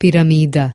piramida